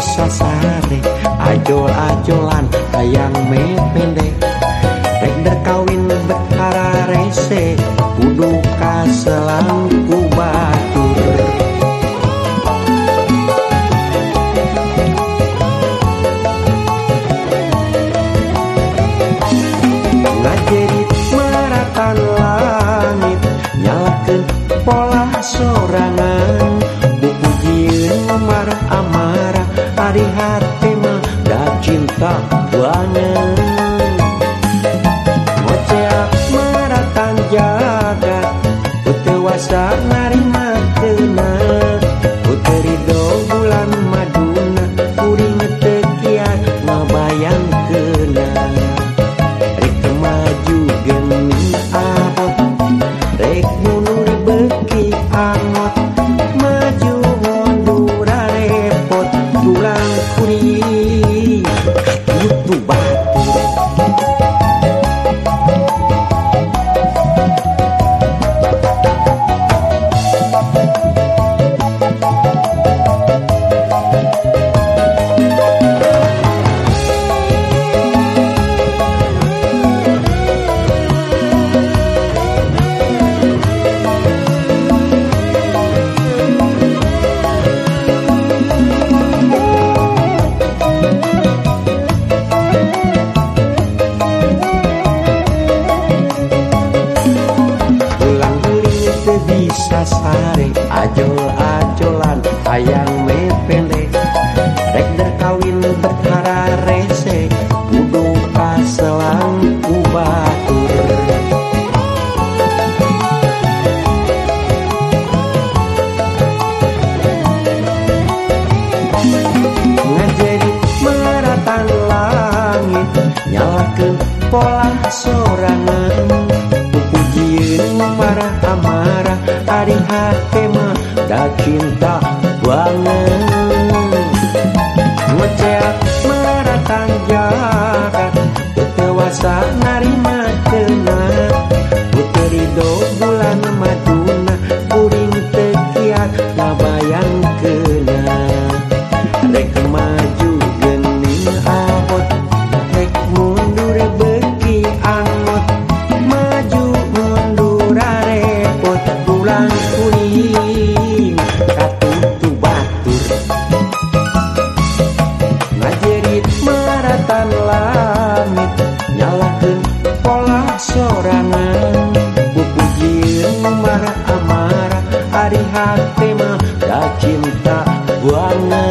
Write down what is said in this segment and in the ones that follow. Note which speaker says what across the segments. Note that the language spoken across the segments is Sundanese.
Speaker 1: sasare ajol-ajolan hayang mependek rek kawin bekara rese. Kudu kaselang kawanangoceak maratan jagat Utewasa nari bisa sare Ajol-ajolan hayang mepele. Rek kawin bekara rese Kudu kaselang ku batur Ngajeri meratan langit Nyalakeun pola sorangan hatmah dan cinta bangetngecat meratang jarak kewasa narima tenang kuning Katutu batur. Ngajerit maratan langit Nyalakeun pola sorangan. Pupujieun marah amarah Ari hate mah da cinta banget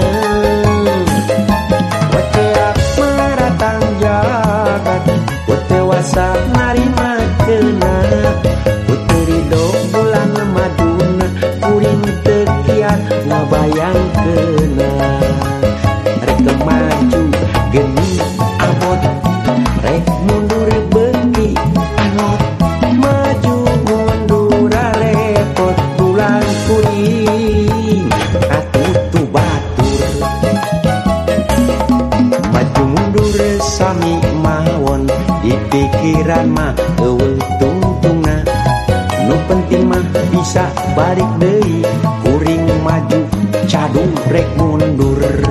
Speaker 1: geni abot rek mundur bengi angot maju mundur repot pulang kuring atuh tu batur. Maju mundur sami mawon di pikiran mah eueuh tungtungna nu penting mah bisa balik deui kuring maju cadung rek mundur.